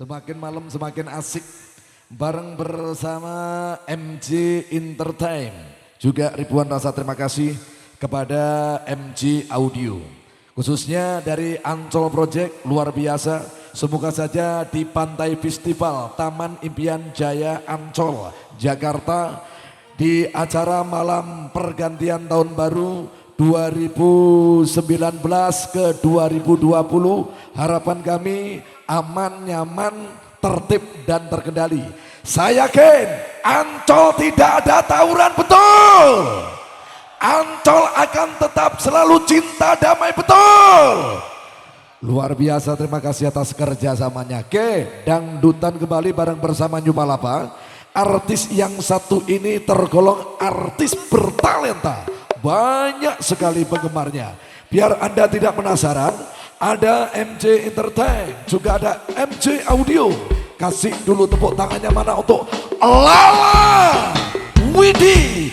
Semakin malam semakin asik. Bareng bersama MJ Entertain. Juga ribuan rasa terima kasih kepada MJ Audio. Khususnya dari Ancol Project luar biasa. Semoga saja di Pantai Festival Taman Impian Jaya Ancol, Jakarta di acara malam pergantian tahun baru 2019 ke 2020 harapan kami aman, nyaman, tertib dan terkendali. Saya yakin Ancol tidak ada tawuran betul. Ancol akan tetap selalu cinta damai betul. Luar biasa terima kasih atas kerjasamanya. Oke, dangdutan kembali bareng bersama Nyumalapa. Artis yang satu ini tergolong artis bertalenta. Banyak sekali penggemarnya. Biar Anda tidak penasaran, ada MJ Entertain, juga ada MJ Audio. Kasih dulu tepuk tangannya mana untuk Lala Widi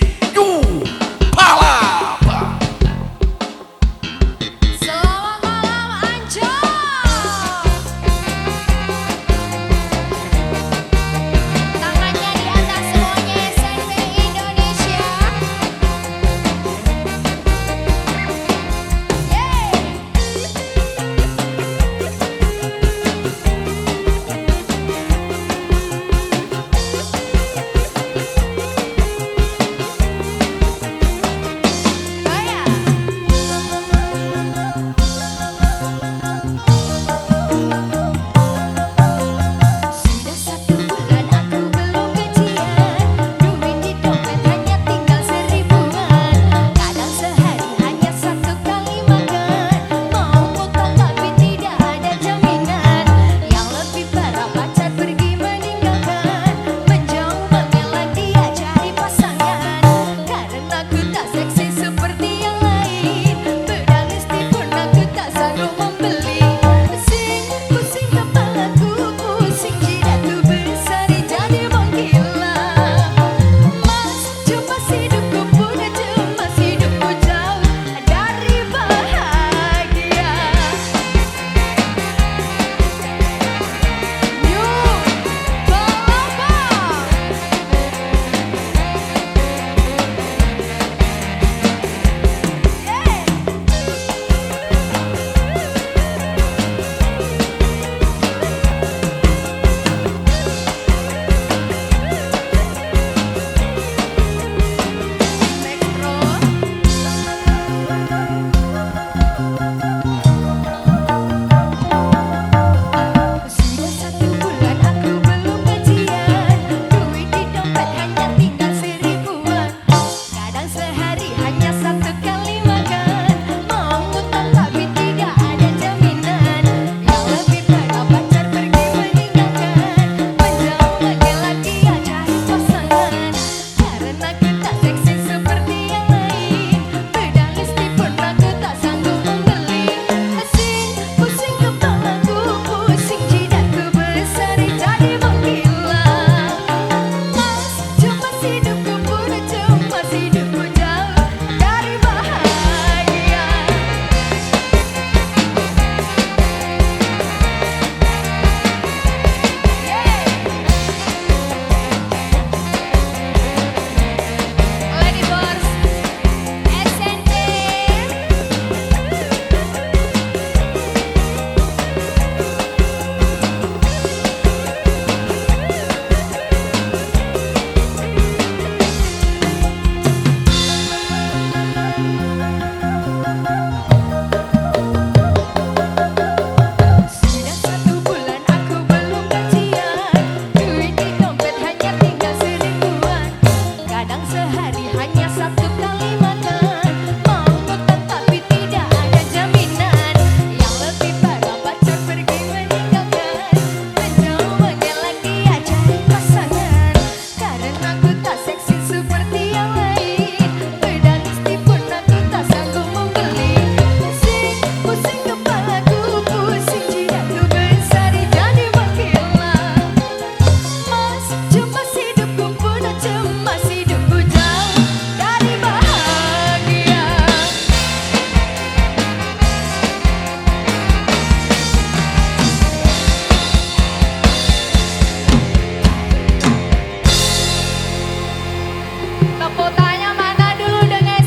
Mana dulu dengan?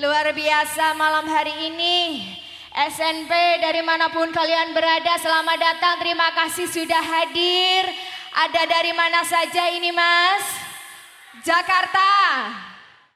Luar biasa malam hari ini. SNP dari mana pun kalian berada selamat datang terima kasih sudah hadir. Ada dari mana saja ini mas? Jakarta.